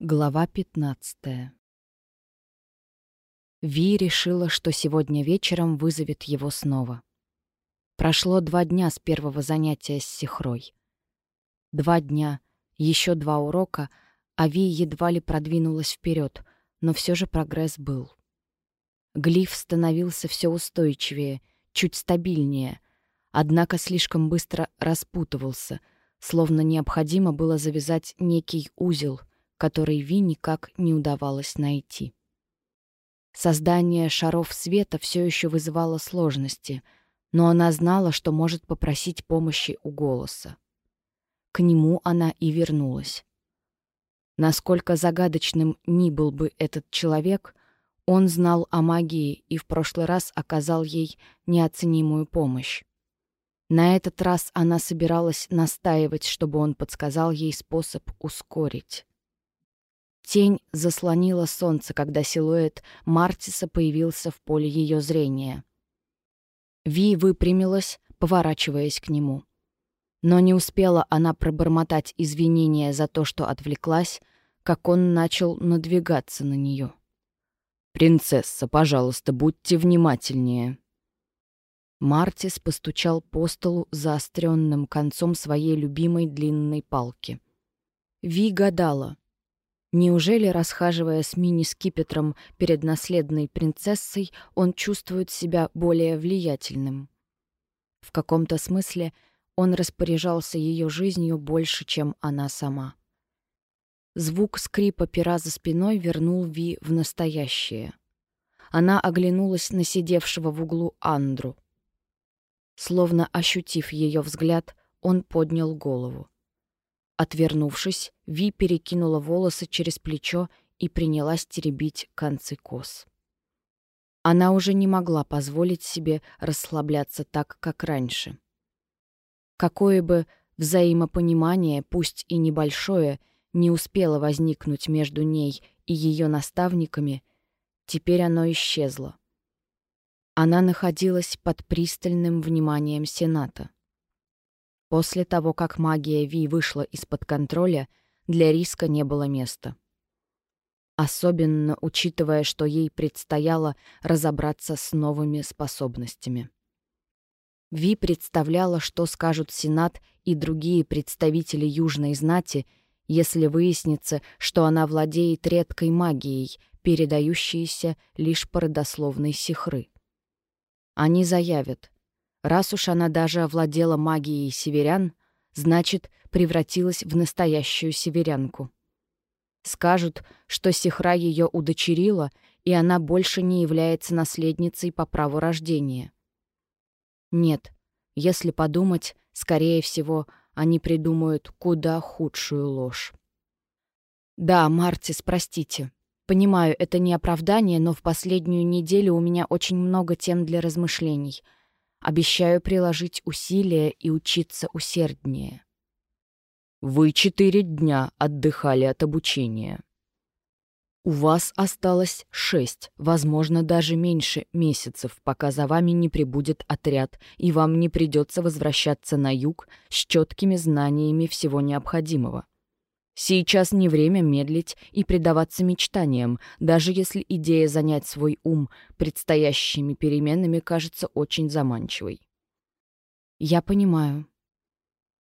Глава 15 Ви решила, что сегодня вечером вызовет его снова. Прошло два дня с первого занятия с Сихрой. Два дня, еще два урока, а Ви едва ли продвинулась вперед, но все же прогресс был. Глиф становился все устойчивее, чуть стабильнее, однако слишком быстро распутывался, словно необходимо было завязать некий узел — который Ви никак не удавалось найти. Создание шаров света все еще вызывало сложности, но она знала, что может попросить помощи у голоса. К нему она и вернулась. Насколько загадочным ни был бы этот человек, он знал о магии и в прошлый раз оказал ей неоценимую помощь. На этот раз она собиралась настаивать, чтобы он подсказал ей способ ускорить. Тень заслонила солнце, когда силуэт Мартиса появился в поле ее зрения. Ви выпрямилась, поворачиваясь к нему. Но не успела она пробормотать извинения за то, что отвлеклась, как он начал надвигаться на нее. «Принцесса, пожалуйста, будьте внимательнее». Мартис постучал по столу заостренным концом своей любимой длинной палки. Ви гадала, Неужели, расхаживая с мини-скипетром перед наследной принцессой, он чувствует себя более влиятельным? В каком-то смысле он распоряжался ее жизнью больше, чем она сама. Звук скрипа пера за спиной вернул Ви в настоящее. Она оглянулась на сидевшего в углу Андру. Словно ощутив ее взгляд, он поднял голову. Отвернувшись, Ви перекинула волосы через плечо и принялась теребить концы кос. Она уже не могла позволить себе расслабляться так, как раньше. Какое бы взаимопонимание, пусть и небольшое, не успело возникнуть между ней и ее наставниками, теперь оно исчезло. Она находилась под пристальным вниманием Сената. После того, как магия Ви вышла из-под контроля, для риска не было места. Особенно учитывая, что ей предстояло разобраться с новыми способностями. Ви представляла, что скажут Сенат и другие представители Южной знати, если выяснится, что она владеет редкой магией, передающейся лишь по родословной сихры. Они заявят — Раз уж она даже овладела магией северян, значит, превратилась в настоящую северянку. Скажут, что Сихра ее удочерила, и она больше не является наследницей по праву рождения. Нет, если подумать, скорее всего, они придумают куда худшую ложь. Да, Мартис, простите. Понимаю, это не оправдание, но в последнюю неделю у меня очень много тем для размышлений — Обещаю приложить усилия и учиться усерднее. Вы четыре дня отдыхали от обучения. У вас осталось шесть, возможно, даже меньше месяцев, пока за вами не прибудет отряд, и вам не придется возвращаться на юг с четкими знаниями всего необходимого. Сейчас не время медлить и предаваться мечтаниям, даже если идея занять свой ум предстоящими переменами кажется очень заманчивой. «Я понимаю».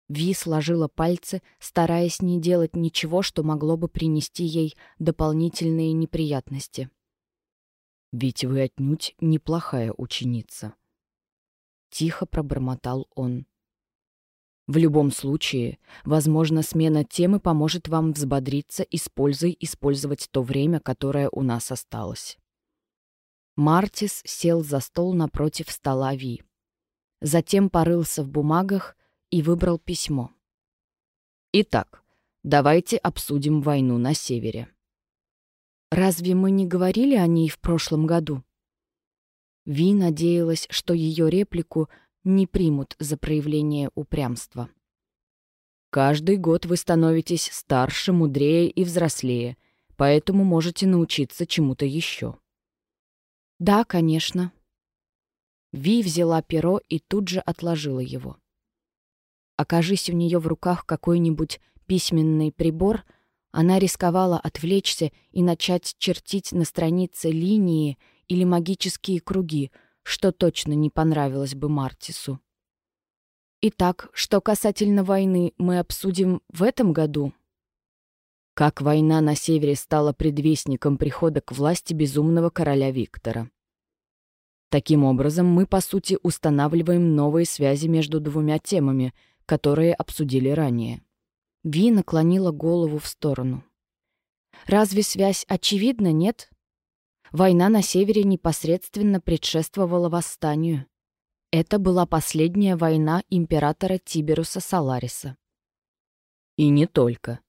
Ви сложила пальцы, стараясь не делать ничего, что могло бы принести ей дополнительные неприятности. «Ведь вы отнюдь неплохая ученица», — тихо пробормотал он. В любом случае, возможно, смена темы поможет вам взбодриться и с пользой использовать то время, которое у нас осталось. Мартис сел за стол напротив стола Ви. Затем порылся в бумагах и выбрал письмо. Итак, давайте обсудим войну на севере. Разве мы не говорили о ней в прошлом году? Ви надеялась, что ее реплику не примут за проявление упрямства. Каждый год вы становитесь старше, мудрее и взрослее, поэтому можете научиться чему-то еще. Да, конечно. Ви взяла перо и тут же отложила его. Окажись у нее в руках какой-нибудь письменный прибор, Она рисковала отвлечься и начать чертить на странице линии или магические круги, что точно не понравилось бы Мартису. Итак, что касательно войны, мы обсудим в этом году. Как война на севере стала предвестником прихода к власти безумного короля Виктора. Таким образом, мы, по сути, устанавливаем новые связи между двумя темами, которые обсудили ранее. Ви наклонила голову в сторону. Разве связь очевидна, нет? Война на севере непосредственно предшествовала восстанию. Это была последняя война императора Тиберуса Салариса. И не только.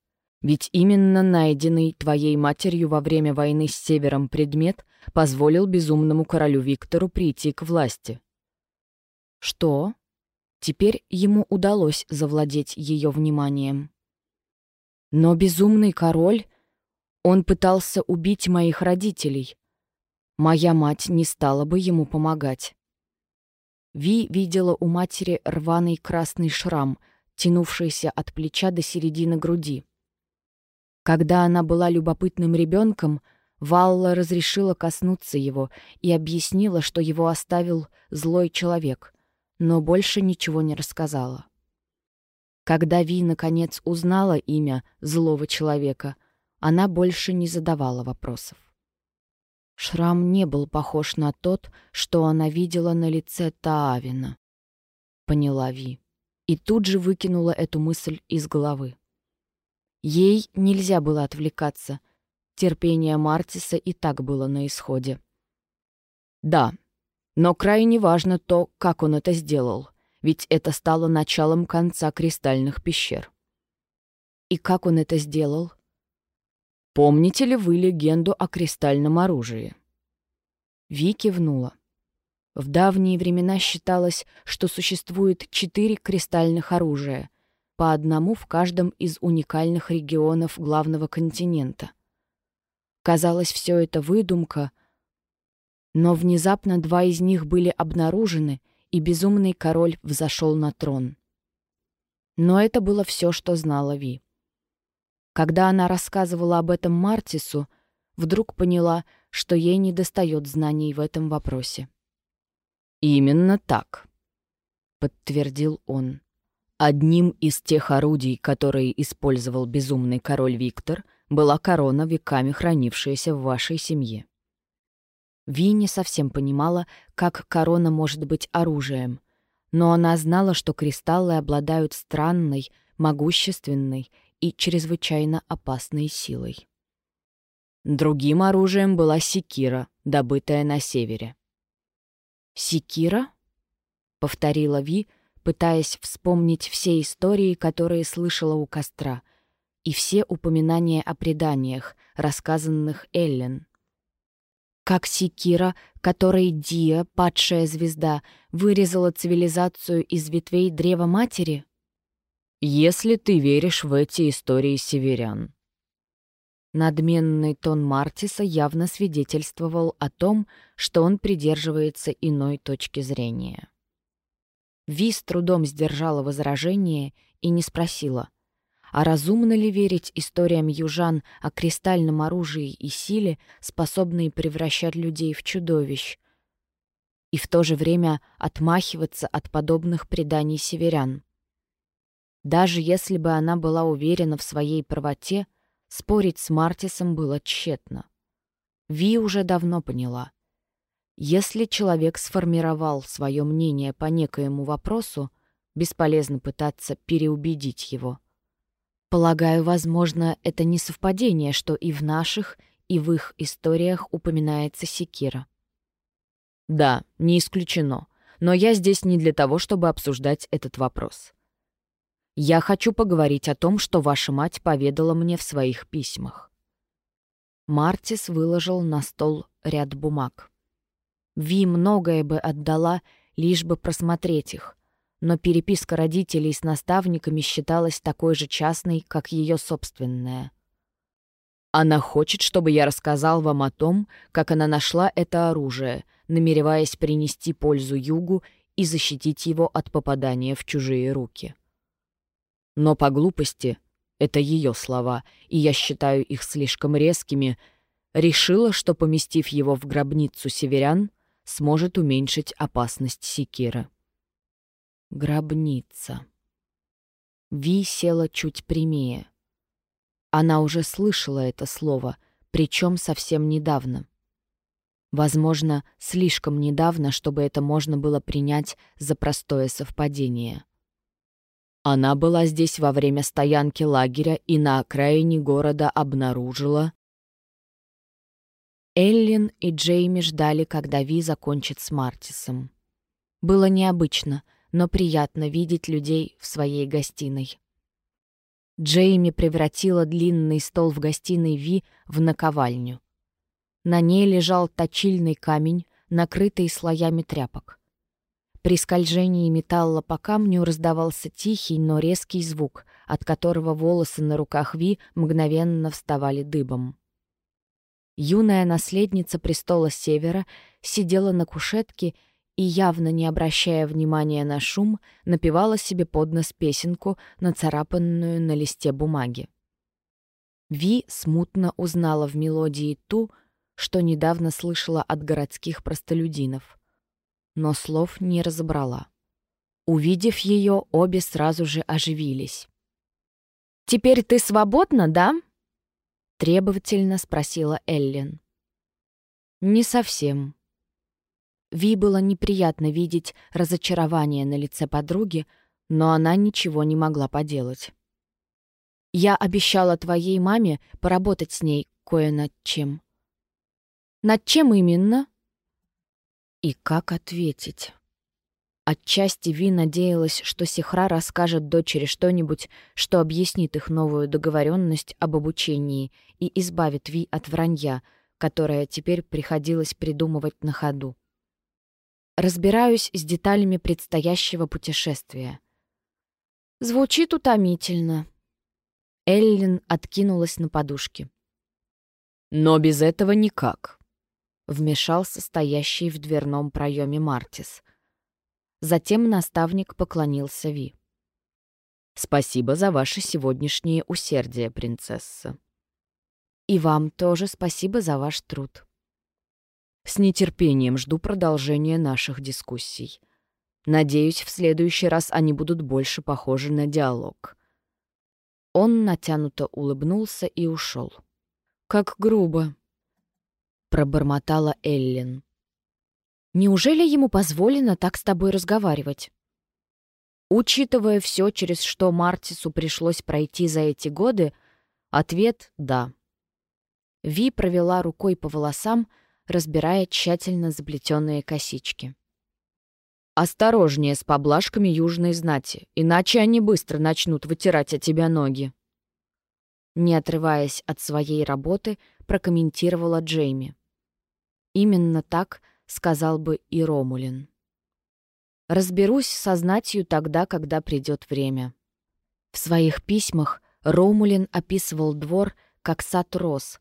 Ведь именно найденный твоей матерью во время войны с Севером предмет позволил безумному королю Виктору прийти к власти. Что? Теперь ему удалось завладеть ее вниманием. Но безумный король... Он пытался убить моих родителей. Моя мать не стала бы ему помогать. Ви видела у матери рваный красный шрам, тянувшийся от плеча до середины груди. Когда она была любопытным ребенком, Валла разрешила коснуться его и объяснила, что его оставил злой человек, но больше ничего не рассказала. Когда Ви наконец узнала имя злого человека, она больше не задавала вопросов. Шрам не был похож на тот, что она видела на лице Таавина. Поняла Ви. И тут же выкинула эту мысль из головы. Ей нельзя было отвлекаться. Терпение Мартиса и так было на исходе. Да, но крайне важно то, как он это сделал, ведь это стало началом конца кристальных пещер. И как он это сделал? Помните ли вы легенду о кристальном оружии? Ви кивнула. В давние времена считалось, что существует четыре кристальных оружия, по одному в каждом из уникальных регионов главного континента. Казалось, все это выдумка, но внезапно два из них были обнаружены, и безумный король взошел на трон. Но это было все, что знала Ви. Когда она рассказывала об этом Мартису, вдруг поняла, что ей недостает знаний в этом вопросе. «Именно так», — подтвердил он. Одним из тех орудий, которые использовал безумный король Виктор, была корона, веками хранившаяся в вашей семье. Ви не совсем понимала, как корона может быть оружием, но она знала, что кристаллы обладают странной, могущественной и чрезвычайно опасной силой. Другим оружием была секира, добытая на севере. «Секира?» — повторила Ви, пытаясь вспомнить все истории, которые слышала у костра, и все упоминания о преданиях, рассказанных Эллен. Как секира, которой Диа, падшая звезда, вырезала цивилизацию из ветвей Древа Матери? Если ты веришь в эти истории северян». Надменный тон Мартиса явно свидетельствовал о том, что он придерживается иной точки зрения. Ви с трудом сдержала возражение и не спросила, а разумно ли верить историям южан о кристальном оружии и силе, способной превращать людей в чудовищ, и в то же время отмахиваться от подобных преданий северян. Даже если бы она была уверена в своей правоте, спорить с Мартисом было тщетно. Ви уже давно поняла. Если человек сформировал свое мнение по некоему вопросу, бесполезно пытаться переубедить его. Полагаю, возможно, это не совпадение, что и в наших, и в их историях упоминается секира. Да, не исключено. Но я здесь не для того, чтобы обсуждать этот вопрос. Я хочу поговорить о том, что ваша мать поведала мне в своих письмах». Мартис выложил на стол ряд бумаг. Ви многое бы отдала, лишь бы просмотреть их, но переписка родителей с наставниками считалась такой же частной, как ее собственная. Она хочет, чтобы я рассказал вам о том, как она нашла это оружие, намереваясь принести пользу Югу и защитить его от попадания в чужие руки. Но по глупости это ее слова, и я считаю их слишком резкими, решила, что, поместив его в гробницу северян, сможет уменьшить опасность секира. Гробница. Ви села чуть прямее. Она уже слышала это слово, причем совсем недавно. Возможно, слишком недавно, чтобы это можно было принять за простое совпадение. Она была здесь во время стоянки лагеря и на окраине города обнаружила... Эллин и Джейми ждали, когда Ви закончит с Мартисом. Было необычно, но приятно видеть людей в своей гостиной. Джейми превратила длинный стол в гостиной Ви в наковальню. На ней лежал точильный камень, накрытый слоями тряпок. При скольжении металла по камню раздавался тихий, но резкий звук, от которого волосы на руках Ви мгновенно вставали дыбом. Юная наследница престола Севера сидела на кушетке и, явно не обращая внимания на шум, напевала себе под нос песенку, нацарапанную на листе бумаги. Ви смутно узнала в мелодии ту, что недавно слышала от городских простолюдинов. Но слов не разобрала. Увидев ее, обе сразу же оживились. «Теперь ты свободна, да?» — требовательно спросила Эллен. «Не совсем». Ви было неприятно видеть разочарование на лице подруги, но она ничего не могла поделать. «Я обещала твоей маме поработать с ней кое над чем. Над чем именно? И как ответить? Отчасти Ви надеялась, что Сихра расскажет дочери что-нибудь, что объяснит их новую договоренность об обучении и избавит Ви от вранья, которое теперь приходилось придумывать на ходу. Разбираюсь с деталями предстоящего путешествия. Звучит утомительно. Эллин откинулась на подушки. Но без этого никак. Вмешался стоящий в дверном проеме Мартис. Затем наставник поклонился Ви. «Спасибо за ваше сегодняшнее усердие, принцесса». «И вам тоже спасибо за ваш труд». «С нетерпением жду продолжения наших дискуссий. Надеюсь, в следующий раз они будут больше похожи на диалог». Он натянуто улыбнулся и ушел. «Как грубо», пробормотала Эллен. «Неужели ему позволено так с тобой разговаривать?» Учитывая все, через что Мартису пришлось пройти за эти годы, ответ — да. Ви провела рукой по волосам, разбирая тщательно заплетенные косички. «Осторожнее с поблажками южной знати, иначе они быстро начнут вытирать от тебя ноги». Не отрываясь от своей работы, прокомментировала Джейми. Именно так сказал бы и Ромулин. Разберусь со знатью тогда, когда придет время. В своих письмах Ромулин описывал двор как сад роз.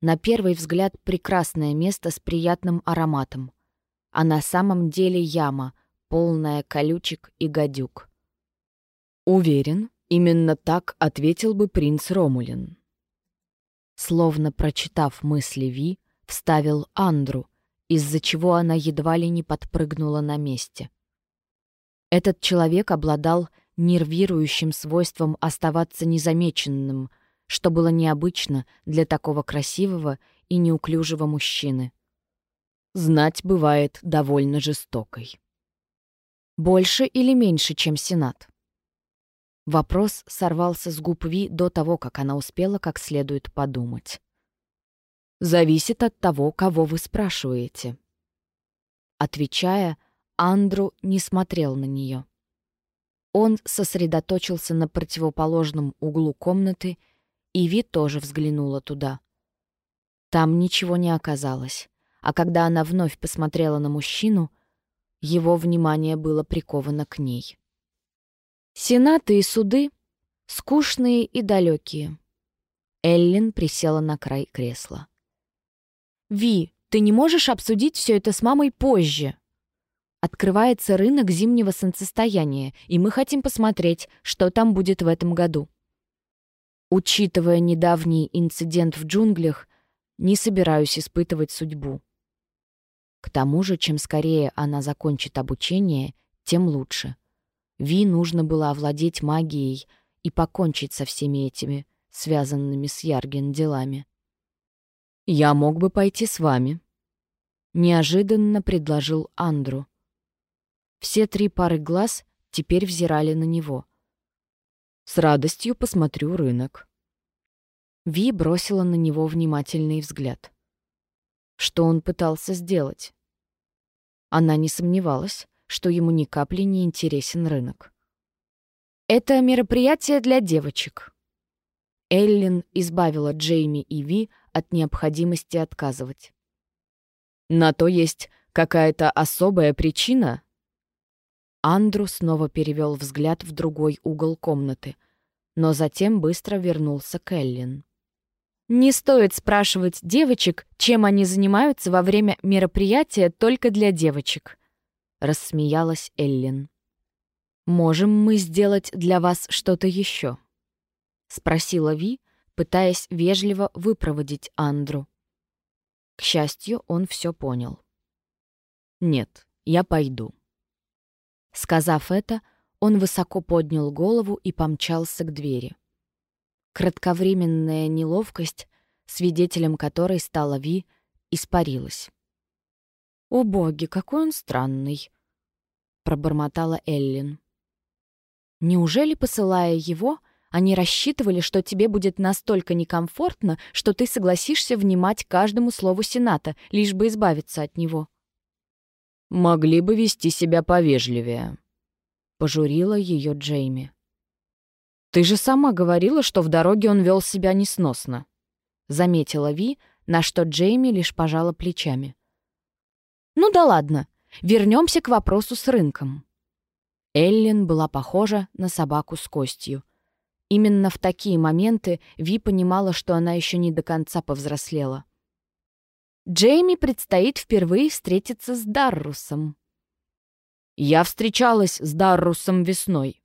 На первый взгляд прекрасное место с приятным ароматом, а на самом деле яма, полная колючек и гадюк. Уверен, именно так ответил бы принц Ромулин. Словно прочитав мысли Ви, вставил Андру, из-за чего она едва ли не подпрыгнула на месте. Этот человек обладал нервирующим свойством оставаться незамеченным, что было необычно для такого красивого и неуклюжего мужчины. Знать бывает довольно жестокой. Больше или меньше, чем Сенат? Вопрос сорвался с губ Ви до того, как она успела как следует подумать зависит от того, кого вы спрашиваете». Отвечая, Андру не смотрел на нее. Он сосредоточился на противоположном углу комнаты, и Ви тоже взглянула туда. Там ничего не оказалось, а когда она вновь посмотрела на мужчину, его внимание было приковано к ней. Сенаты и суды — скучные и далекие. Эллен присела на край кресла. «Ви, ты не можешь обсудить все это с мамой позже?» Открывается рынок зимнего солнцестояния, и мы хотим посмотреть, что там будет в этом году. Учитывая недавний инцидент в джунглях, не собираюсь испытывать судьбу. К тому же, чем скорее она закончит обучение, тем лучше. Ви нужно было овладеть магией и покончить со всеми этими, связанными с Ярген делами. «Я мог бы пойти с вами», — неожиданно предложил Андру. Все три пары глаз теперь взирали на него. С радостью посмотрю рынок. Ви бросила на него внимательный взгляд. Что он пытался сделать? Она не сомневалась, что ему ни капли не интересен рынок. «Это мероприятие для девочек». Эллен избавила Джейми и Ви от необходимости отказывать. «На то есть какая-то особая причина?» Андру снова перевел взгляд в другой угол комнаты, но затем быстро вернулся к Эллен. «Не стоит спрашивать девочек, чем они занимаются во время мероприятия только для девочек», — рассмеялась Эллен. «Можем мы сделать для вас что-то еще?» — спросила Ви, пытаясь вежливо выпроводить Андру. К счастью, он все понял. «Нет, я пойду». Сказав это, он высоко поднял голову и помчался к двери. Кратковременная неловкость, свидетелем которой стала Ви, испарилась. «О боги, какой он странный!» — пробормотала Эллин. «Неужели, посылая его, они рассчитывали, что тебе будет настолько некомфортно, что ты согласишься внимать каждому слову Сената, лишь бы избавиться от него?» «Могли бы вести себя повежливее», — пожурила ее Джейми. «Ты же сама говорила, что в дороге он вел себя несносно», — заметила Ви, на что Джейми лишь пожала плечами. «Ну да ладно, вернемся к вопросу с рынком». Эллен была похожа на собаку с костью. Именно в такие моменты Ви понимала, что она еще не до конца повзрослела. Джейми предстоит впервые встретиться с Даррусом. «Я встречалась с Даррусом весной»,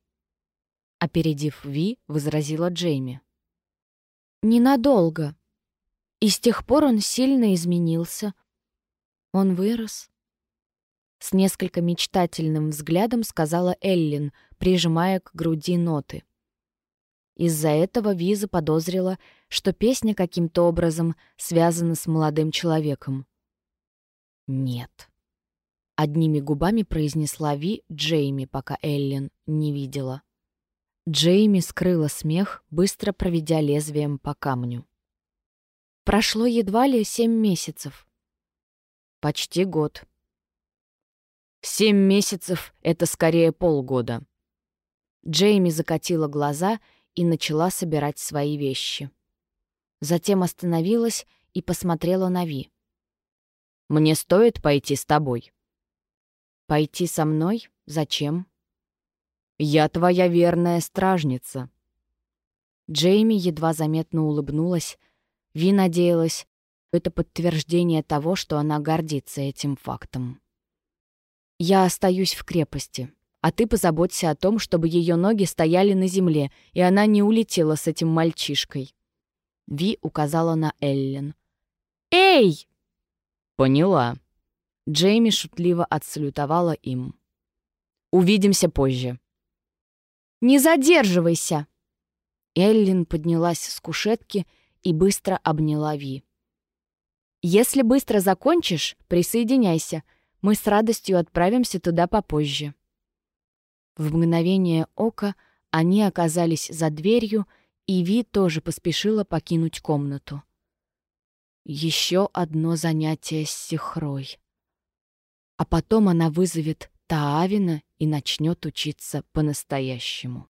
— опередив Ви, возразила Джейми. «Ненадолго. И с тех пор он сильно изменился. Он вырос». С несколько мечтательным взглядом сказала Эллин, прижимая к груди ноты. Из-за этого Ви заподозрила, что песня каким-то образом связана с молодым человеком. «Нет», — одними губами произнесла Ви Джейми, пока Эллен не видела. Джейми скрыла смех, быстро проведя лезвием по камню. Прошло едва ли семь месяцев. Почти год. Семь месяцев — это скорее полгода. Джейми закатила глаза и начала собирать свои вещи. Затем остановилась и посмотрела на Ви. «Мне стоит пойти с тобой?» «Пойти со мной? Зачем?» «Я твоя верная стражница». Джейми едва заметно улыбнулась. Ви надеялась, это подтверждение того, что она гордится этим фактом. «Я остаюсь в крепости а ты позаботься о том, чтобы ее ноги стояли на земле, и она не улетела с этим мальчишкой». Ви указала на Эллен. «Эй!» «Поняла». Джейми шутливо отсалютовала им. «Увидимся позже». «Не задерживайся!» Эллен поднялась с кушетки и быстро обняла Ви. «Если быстро закончишь, присоединяйся. Мы с радостью отправимся туда попозже». В мгновение ока они оказались за дверью, и Ви тоже поспешила покинуть комнату. Еще одно занятие с Сихрой. А потом она вызовет Таавина и начнет учиться по-настоящему.